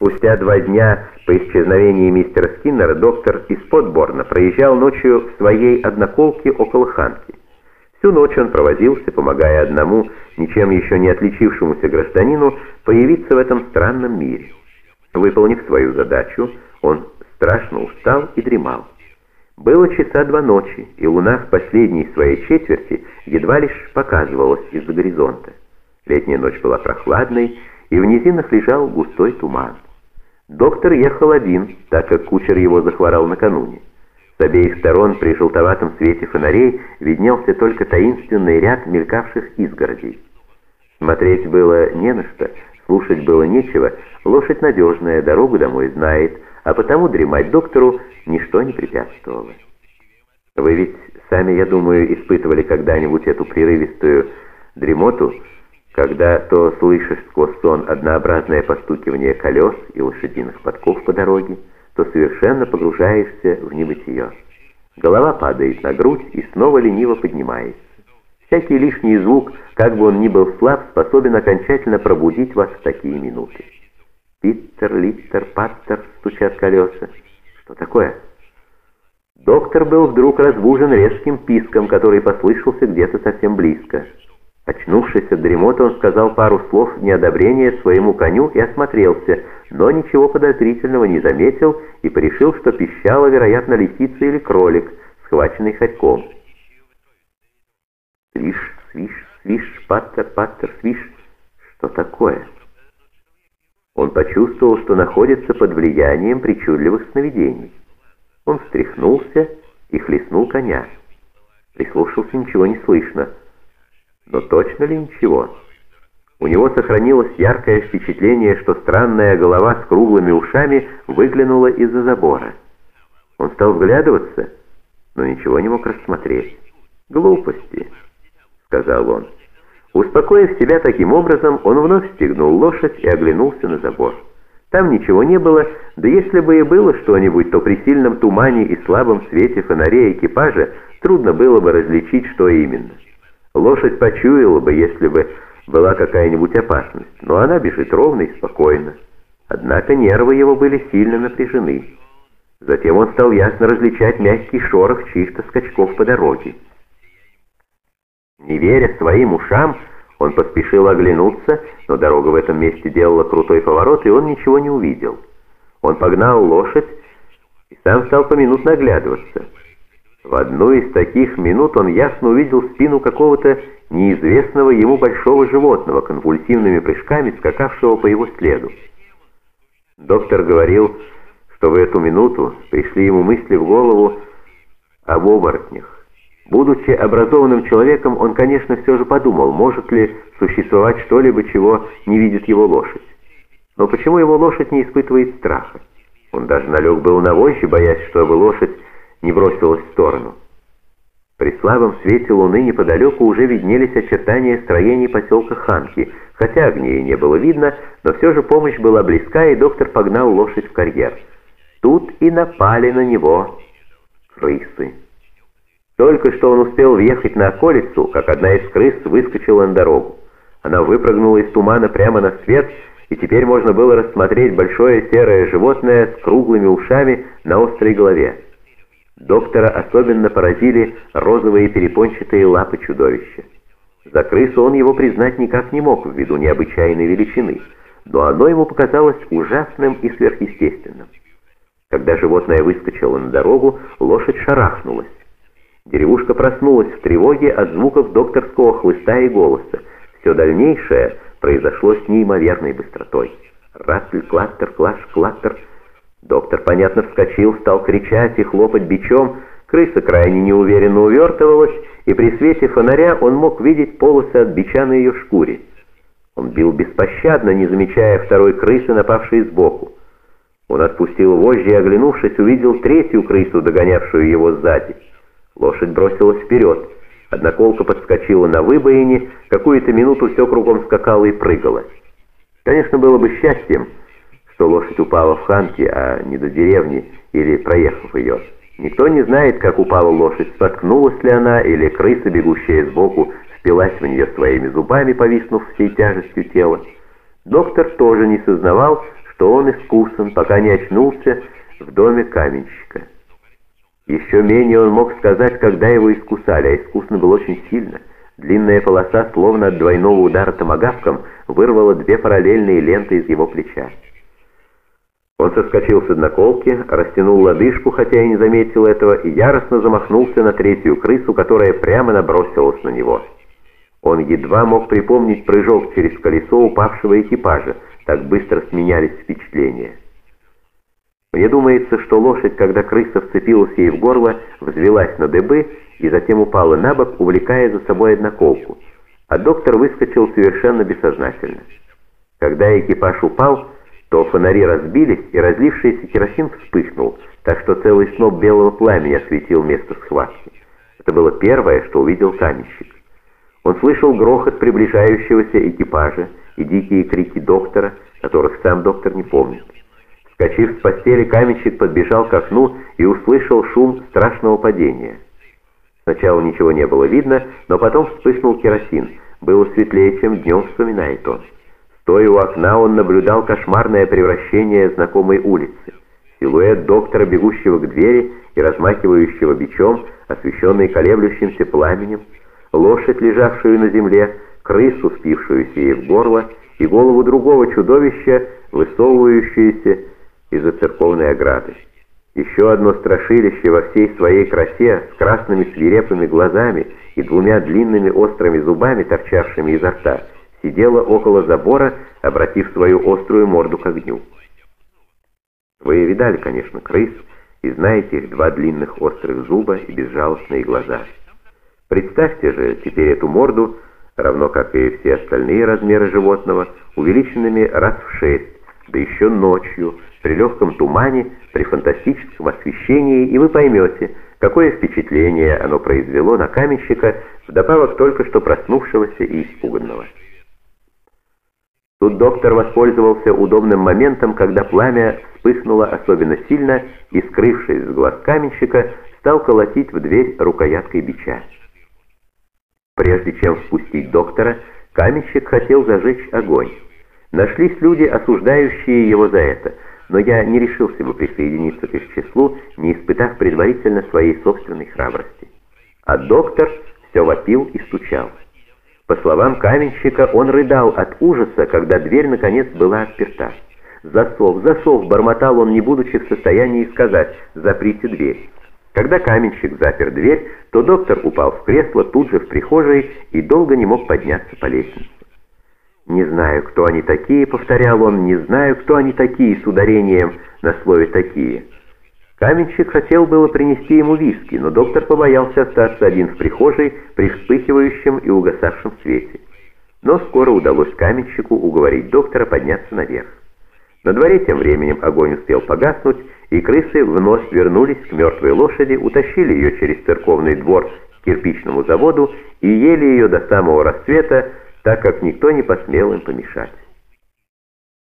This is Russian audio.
Спустя два дня по исчезновении мистера Скиннера доктор из Подборна проезжал ночью в своей одноколке около Ханки. Всю ночь он провозился, помогая одному, ничем еще не отличившемуся гражданину, появиться в этом странном мире. Выполнив свою задачу, он страшно устал и дремал. Было часа два ночи, и луна в последней своей четверти едва лишь показывалась из-за горизонта. Летняя ночь была прохладной, и в низинах лежал густой туман. Доктор ехал один, так как кучер его захворал накануне. С обеих сторон при желтоватом свете фонарей виднелся только таинственный ряд мелькавших изгородей. Смотреть было не на что, слушать было нечего, лошадь надежная, дорогу домой знает, а потому дремать доктору ничто не препятствовало. Вы ведь сами, я думаю, испытывали когда-нибудь эту прерывистую дремоту, когда то слышишь сквозь сон однообразное постукивание колес и лошадиных подков по дороге, то совершенно погружаешься в небытие. Голова падает на грудь и снова лениво поднимается. Всякий лишний звук, как бы он ни был слаб, способен окончательно пробудить вас в такие минуты. Питер, Литтер, Паттер, стучат колеса. Что такое? Доктор был вдруг разбужен резким писком, который послышался где-то совсем близко. Очнувшись от дремоты, он сказал пару слов неодобрения своему коню и осмотрелся, но ничего подозрительного не заметил и порешил, что пищала, вероятно, лисица или кролик, схваченный хорьком. Свиш, свиш, свиш, паттер, паттер, свиш. Что такое? Он почувствовал, что находится под влиянием причудливых сновидений. Он встряхнулся и хлестнул коня. Прислушался, ничего не слышно. Но точно ли ничего? У него сохранилось яркое впечатление, что странная голова с круглыми ушами выглянула из-за забора. Он стал вглядываться, но ничего не мог рассмотреть. «Глупости», — сказал он. Успокоив себя таким образом, он вновь стегнул лошадь и оглянулся на забор. Там ничего не было, да если бы и было что-нибудь, то при сильном тумане и слабом свете фонарей экипажа трудно было бы различить, что именно. Лошадь почуяла бы, если бы была какая-нибудь опасность, но она бежит ровно и спокойно. Однако нервы его были сильно напряжены. Затем он стал ясно различать мягкий шорох чьих-то скачков по дороге. Не веря своим ушам, он поспешил оглянуться, но дорога в этом месте делала крутой поворот, и он ничего не увидел. Он погнал лошадь и сам стал поминутно оглядываться. В одну из таких минут он ясно увидел спину какого-то неизвестного ему большого животного, конвульсивными прыжками скакавшего по его следу. Доктор говорил, что в эту минуту пришли ему мысли в голову об оборотнях. Будучи образованным человеком, он, конечно, все же подумал, может ли существовать что-либо, чего не видит его лошадь. Но почему его лошадь не испытывает страха? Он даже налег был на вожжи, боясь, чтобы лошадь не бросилась в сторону. При слабом свете луны неподалеку уже виднелись очертания строений поселка Ханки, хотя огней не было видно, но все же помощь была близка, и доктор погнал лошадь в карьер. Тут и напали на него крысы. Только что он успел въехать на околицу, как одна из крыс выскочила на дорогу. Она выпрыгнула из тумана прямо на свет, и теперь можно было рассмотреть большое серое животное с круглыми ушами на острой голове. Доктора особенно поразили розовые перепончатые лапы чудовища. За крысу он его признать никак не мог ввиду необычайной величины, но оно ему показалось ужасным и сверхъестественным. Когда животное выскочило на дорогу, лошадь шарахнулась. Деревушка проснулась в тревоге от звуков докторского хлыста и голоса. Все дальнейшее произошло с неимоверной быстротой. Ратль, клаттер, клаш, клаттер — Доктор, понятно, вскочил, стал кричать и хлопать бичом. Крыса крайне неуверенно увертывалась, и при свете фонаря он мог видеть полосы от бича на ее шкуре. Он бил беспощадно, не замечая второй крысы, напавшей сбоку. Он отпустил вожжи и, оглянувшись, увидел третью крысу, догонявшую его сзади. Лошадь бросилась вперед. Одноколка подскочила на выбоине, какую-то минуту все кругом скакала и прыгала. Конечно, было бы счастьем, что лошадь упала в Ханке, а не до деревни, или проехав ее. Никто не знает, как упала лошадь, споткнулась ли она, или крыса, бегущая сбоку, впилась в нее своими зубами, повиснув всей тяжестью тела. Доктор тоже не сознавал, что он искусан, пока не очнулся в доме каменщика. Еще менее он мог сказать, когда его искусали, а искусно было очень сильно. Длинная полоса, словно от двойного удара томагавком, вырвала две параллельные ленты из его плеча. Он соскочил с одноколки, растянул лодыжку, хотя и не заметил этого, и яростно замахнулся на третью крысу, которая прямо набросилась на него. Он едва мог припомнить прыжок через колесо упавшего экипажа, так быстро сменялись впечатления. Мне думается, что лошадь, когда крыса вцепилась ей в горло, взвелась на дыбы и затем упала на бок, увлекая за собой одноколку, а доктор выскочил совершенно бессознательно. Когда экипаж упал, то фонари разбились, и разлившийся керосин вспыхнул, так что целый сноп белого пламени осветил место схватки. Это было первое, что увидел каменщик. Он слышал грохот приближающегося экипажа и дикие крики доктора, которых сам доктор не помнит. Скочив с постели, каменщик подбежал к окну и услышал шум страшного падения. Сначала ничего не было видно, но потом вспыхнул керосин. Было светлее, чем днем, вспоминает он. Стоя у окна, он наблюдал кошмарное превращение знакомой улицы. Силуэт доктора, бегущего к двери и размахивающего бичом, освещенный колеблющимся пламенем, лошадь, лежавшую на земле, крысу, спившуюся ей в горло, и голову другого чудовища, высовывающуюся из-за церковной ограды. Еще одно страшилище во всей своей красе, с красными свирепыми глазами и двумя длинными острыми зубами, торчавшими изо рта, сидела около забора, обратив свою острую морду к огню. Вы видали, конечно, крыс, и знаете их два длинных острых зуба и безжалостные глаза. Представьте же теперь эту морду, равно как и все остальные размеры животного, увеличенными раз в шесть, да еще ночью, при легком тумане, при фантастическом освещении, и вы поймете, какое впечатление оно произвело на каменщика, вдобавок только что проснувшегося и испуганного. Тут доктор воспользовался удобным моментом, когда пламя вспыхнуло особенно сильно и, скрывшись с глаз каменщика, стал колотить в дверь рукояткой бича. Прежде чем впустить доктора, каменщик хотел зажечь огонь. Нашлись люди, осуждающие его за это, но я не решился бы присоединиться к их числу, не испытав предварительно своей собственной храбрости. А доктор все вопил и стучал. По словам каменщика, он рыдал от ужаса, когда дверь наконец была отперта. «Засов, засов!» — бормотал он, не будучи в состоянии сказать «заприте дверь». Когда каменщик запер дверь, то доктор упал в кресло тут же в прихожей и долго не мог подняться по лестнице. «Не знаю, кто они такие», — повторял он, — «не знаю, кто они такие» с ударением на слове «такие». Каменщик хотел было принести ему виски, но доктор побоялся остаться один в прихожей при вспыхивающем и угасавшем свете. Но скоро удалось каменщику уговорить доктора подняться наверх. На дворе тем временем огонь успел погаснуть, и крысы вновь вернулись к мертвой лошади, утащили ее через церковный двор к кирпичному заводу и ели ее до самого рассвета, так как никто не посмел им помешать.